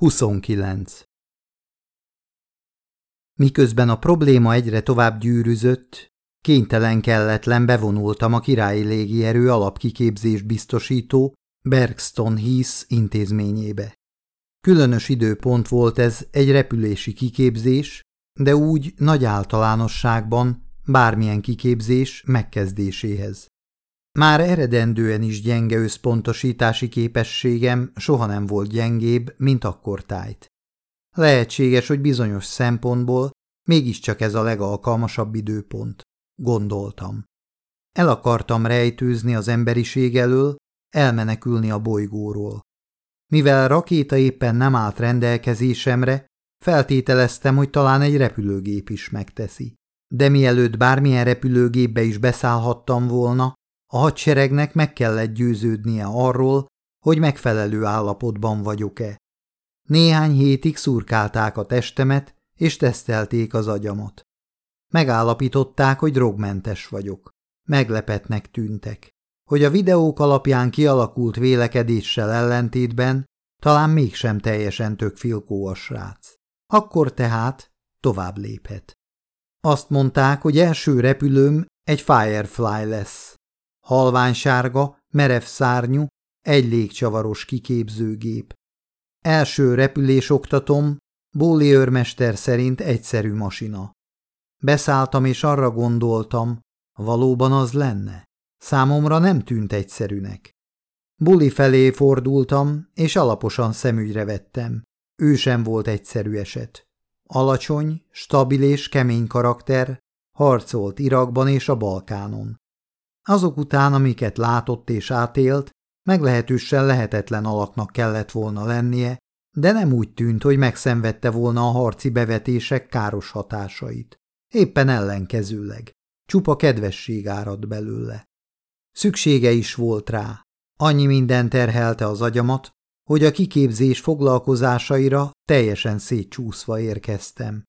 29. Miközben a probléma egyre tovább gyűrűzött, kénytelen kelletlen bevonultam a királyi légierő alapkiképzés biztosító Bergston Heath intézményébe. Különös időpont volt ez egy repülési kiképzés, de úgy nagy általánosságban bármilyen kiképzés megkezdéséhez. Már eredendően is gyenge összpontosítási képességem soha nem volt gyengébb, mint akkor tájt. Lehetséges, hogy bizonyos szempontból mégiscsak ez a legalkalmasabb időpont, gondoltam. El akartam rejtőzni az emberiség elől, elmenekülni a bolygóról. Mivel rakéta éppen nem állt rendelkezésemre, feltételeztem, hogy talán egy repülőgép is megteszi. De mielőtt bármilyen repülőgépbe is beszállhattam volna, a hadseregnek meg kellett győződnie arról, hogy megfelelő állapotban vagyok-e. Néhány hétig szurkálták a testemet, és tesztelték az agyamat. Megállapították, hogy drogmentes vagyok. Meglepetnek tűntek. Hogy a videók alapján kialakult vélekedéssel ellentétben talán mégsem teljesen tök filkó a srác. Akkor tehát tovább léphet. Azt mondták, hogy első repülőm egy Firefly lesz. Halványsárga, merev szárnyú, egy légcsavaros kiképzőgép. Első repülés oktatom, Bóli őrmester szerint egyszerű masina. Beszálltam és arra gondoltam, valóban az lenne. Számomra nem tűnt egyszerűnek. Buli felé fordultam, és alaposan szemügyre vettem. Ő sem volt egyszerű eset. Alacsony, stabil és kemény karakter, harcolt Irakban és a Balkánon. Azok után, amiket látott és átélt, meglehetősen lehetetlen alaknak kellett volna lennie, de nem úgy tűnt, hogy megszenvedte volna a harci bevetések káros hatásait. Éppen ellenkezőleg. Csupa kedvesség árad belőle. Szüksége is volt rá. Annyi minden terhelte az agyamat, hogy a kiképzés foglalkozásaira teljesen szétcsúszva érkeztem.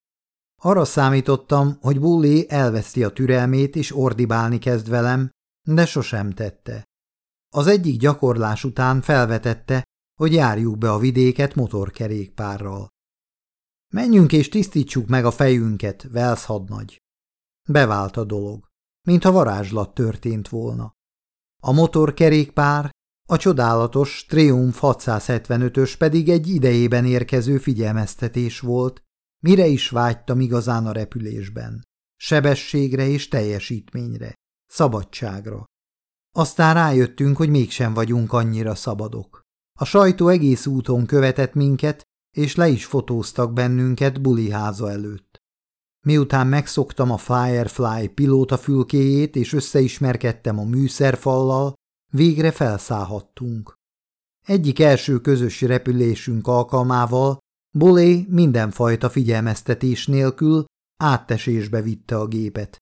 Arra számítottam, hogy Bully elveszti a türelmét és ordibálni kezd velem, de sosem tette. Az egyik gyakorlás után felvetette, hogy járjuk be a vidéket motorkerékpárral. Menjünk és tisztítsuk meg a fejünket, Velsz hadnagy. Bevált a dolog, mintha varázslat történt volna. A motorkerékpár, a csodálatos Triumph 675-ös pedig egy idejében érkező figyelmeztetés volt, mire is vágytam igazán a repülésben. Sebességre és teljesítményre, szabadságra. Aztán rájöttünk, hogy mégsem vagyunk annyira szabadok. A sajtó egész úton követett minket, és le is fotóztak bennünket buliháza előtt. Miután megszoktam a Firefly pilóta fülkéjét, és összeismerkedtem a műszerfallal, végre felszállhattunk. Egyik első közös repülésünk alkalmával Bolé mindenfajta figyelmeztetés nélkül áttesésbe vitte a gépet.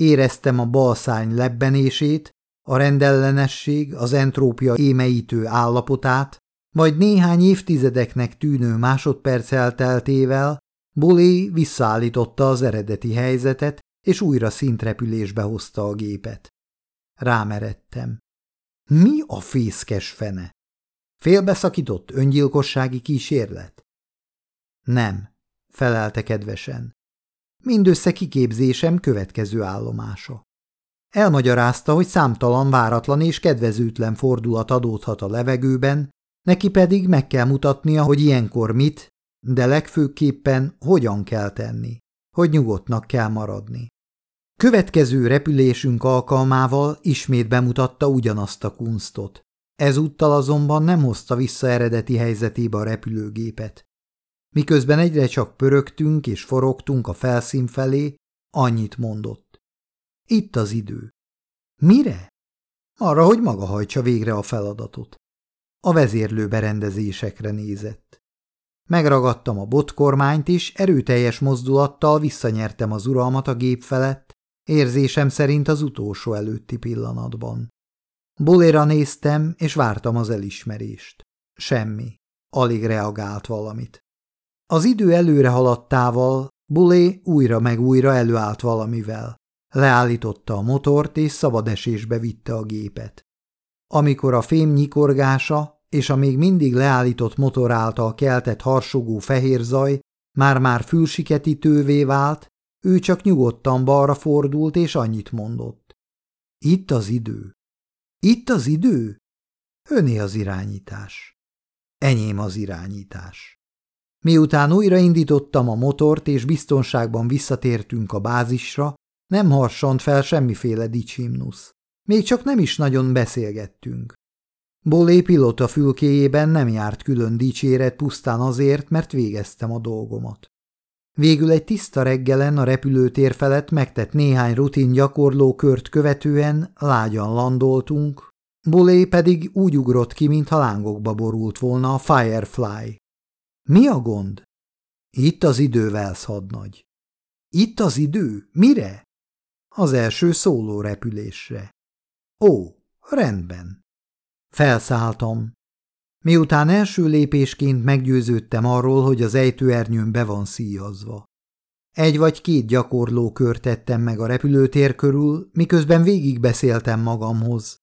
Éreztem a balszány lebbenését, a rendellenesség, az entrópia émeítő állapotát, majd néhány évtizedeknek tűnő másodperc elteltével Bolé visszaállította az eredeti helyzetet, és újra szintrepülésbe hozta a gépet. Rámeredtem. Mi a fészkes fene? Félbeszakított öngyilkossági kísérlet? Nem, felelte kedvesen. Mindössze kiképzésem következő állomása. Elmagyarázta, hogy számtalan váratlan és kedvezőtlen fordulat adódhat a levegőben, neki pedig meg kell mutatnia, hogy ilyenkor mit, de legfőképpen hogyan kell tenni, hogy nyugodtnak kell maradni. Következő repülésünk alkalmával ismét bemutatta ugyanazt a kunstot. Ezúttal azonban nem hozta vissza eredeti helyzetébe a repülőgépet. Miközben egyre csak pörögtünk és forogtunk a felszín felé, annyit mondott. Itt az idő. Mire? Arra, hogy maga hajtsa végre a feladatot. A vezérlő berendezésekre nézett. Megragadtam a botkormányt, és erőteljes mozdulattal visszanyertem az uralmat a gép felett, érzésem szerint az utolsó előtti pillanatban. Boléra néztem, és vártam az elismerést. Semmi. Alig reagált valamit. Az idő előre haladtával Bulé újra meg újra előállt valamivel. Leállította a motort, és szabad esésbe vitte a gépet. Amikor a fém nyikorgása és a még mindig leállított motor által keltett harsogó fehér zaj már-már fülsiketítővé vált, ő csak nyugodtan balra fordult, és annyit mondott. Itt az idő. Itt az idő? Öné az irányítás. Enyém az irányítás. Miután újraindítottam a motort és biztonságban visszatértünk a bázisra, nem harsant fel semmiféle dicsimnusz. Még csak nem is nagyon beszélgettünk. Bolé pilota fülkéjében nem járt külön dicséret pusztán azért, mert végeztem a dolgomat. Végül egy tiszta reggelen a repülőtér felett megtett néhány rutin gyakorló kört követően lágyan landoltunk, Bolé pedig úgy ugrott ki, mintha lángokba borult volna a Firefly. Mi a gond? Itt az idő, hadnagy. Itt az idő? Mire? Az első szóló repülésre. Ó, rendben. Felszálltam. Miután első lépésként meggyőződtem arról, hogy az ejtőernyőn be van szíjazva. Egy vagy két gyakorló kört tettem meg a repülőtér körül, miközben végigbeszéltem magamhoz.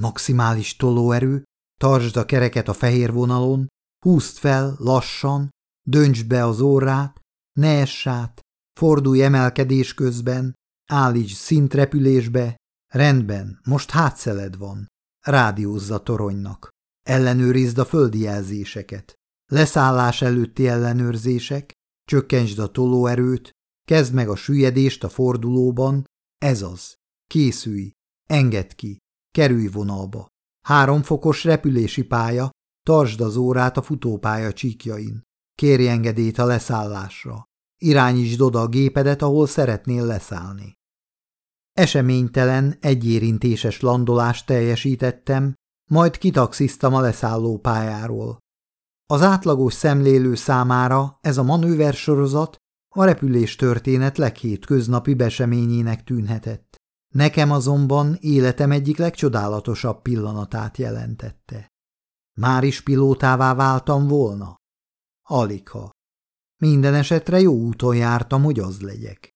Maximális tolóerő, tartsd a kereket a fehér vonalon, húzd fel lassan, döntsd be az órát, ne ess át, fordulj emelkedés közben, állíts szintrepülésbe, rendben, most hátszeled van, rádiózza toronynak, ellenőrizd a földi jelzéseket, leszállás előtti ellenőrzések, csökkentsd a tolóerőt, kezd meg a süllyedést a fordulóban, ez az, készülj, engedd ki, kerülj vonalba. Három fokos repülési pálya, tartsd az órát a futópálya csíkjain. Kérj engedélyt a leszállásra. Irányítsd oda a gépedet, ahol szeretnél leszállni. Eseménytelen, egyérintéses landolást teljesítettem, majd kitaxiztam a leszálló pályáról. Az átlagos szemlélő számára ez a manőversorozat a repülés történet leghétköznapi beseményének tűnhetett. Nekem azonban életem egyik legcsodálatosabb pillanatát jelentette. Már is pilótává váltam volna? Aligha. Minden esetre jó úton jártam, hogy az legyek.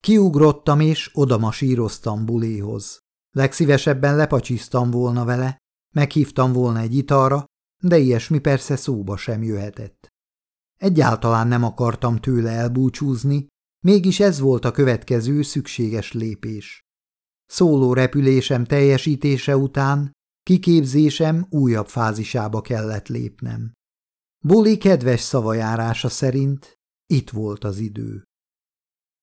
Kiugrottam és odamasíroztam buléhoz. Legszívesebben lepacsiztam volna vele, meghívtam volna egy italra, de ilyesmi persze szóba sem jöhetett. Egyáltalán nem akartam tőle elbúcsúzni, mégis ez volt a következő szükséges lépés. Szóló repülésem teljesítése után kiképzésem újabb fázisába kellett lépnem. Buli kedves szavajárása szerint itt volt az idő.